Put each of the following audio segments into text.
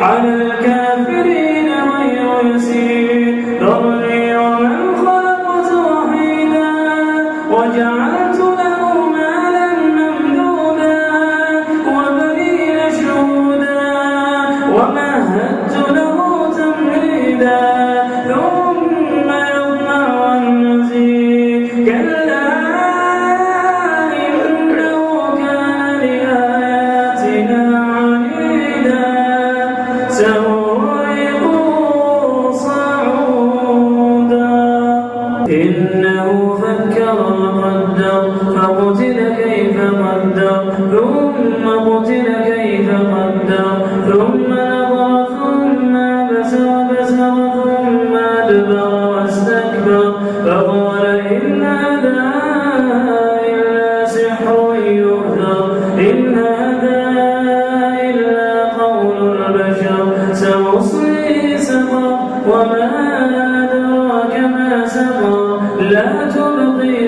على الكافرين غير يسير. ذرني ومن خلقت وحيدا وجعلت إنه فكر وقدر فقتل كيف قدر ثم قتل كيف قدر ثم نظر ثم بسر بسر ثم أدبر وأستكبر فقال إن هذا إلا سحر يؤثر إن هذا إلا قول البشر سأصليه سقر وما لا تبقي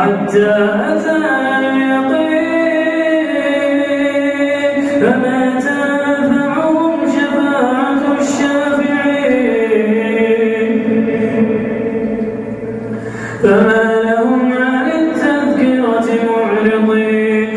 حتى أتانا اليقين. فما تنفعهم شفاعة الشافعين. فما لهم عن التذكرة معرضين.